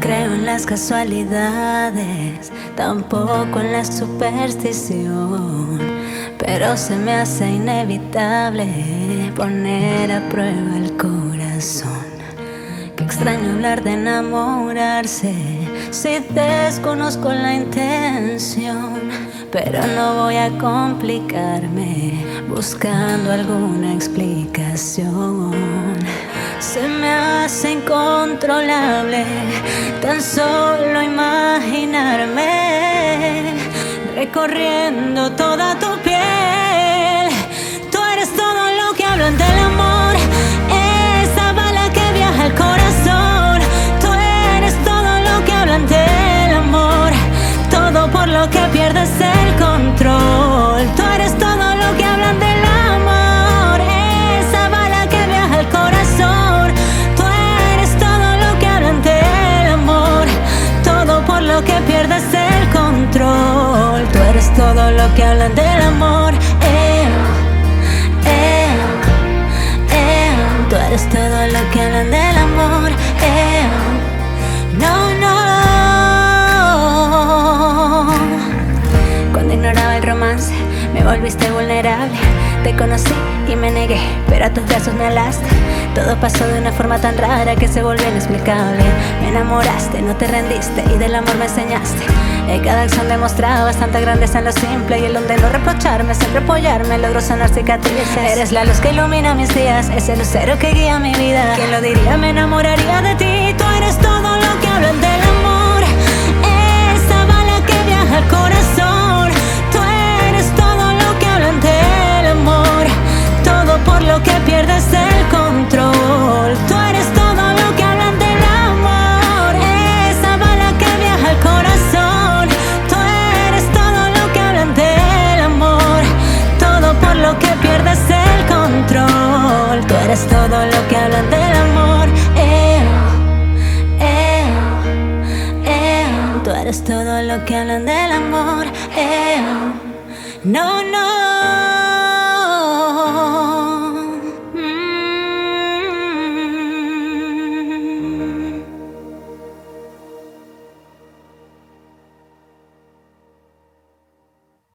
creo en las casualidades, tampoco en la superstición, pero se me hace inevitable poner a prueba el corazón. Qué extraño hablar de enamorarse si desconozco la intención, pero no voy a complicarme buscando alguna explicación. Se me hace incontrolable tan solo imaginarme recorriendo toda tu piel. Tú eres todo lo que hablo ante el eres todo lo que hablan del amor. Eh, eh, eh. Tú eres todo lo que hablan del amor. Volviste vulnerable. Te conocí y me negué, pero a tus brazos me alaste. Todo pasó de una forma tan rara que se volvió inexplicable. Me enamoraste, no te rendiste y del amor me enseñaste. En cada acción demostraba bastante grandeza en lo simple y el donde no reprocharme, siempre apoyarme, logro sanar cicatrices. Eres la luz que ilumina mis días, ese lucero que guía mi vida. ¿Quién lo diría? Me enamoraría de eres todo lo que hablan del amor. Eh, no, no.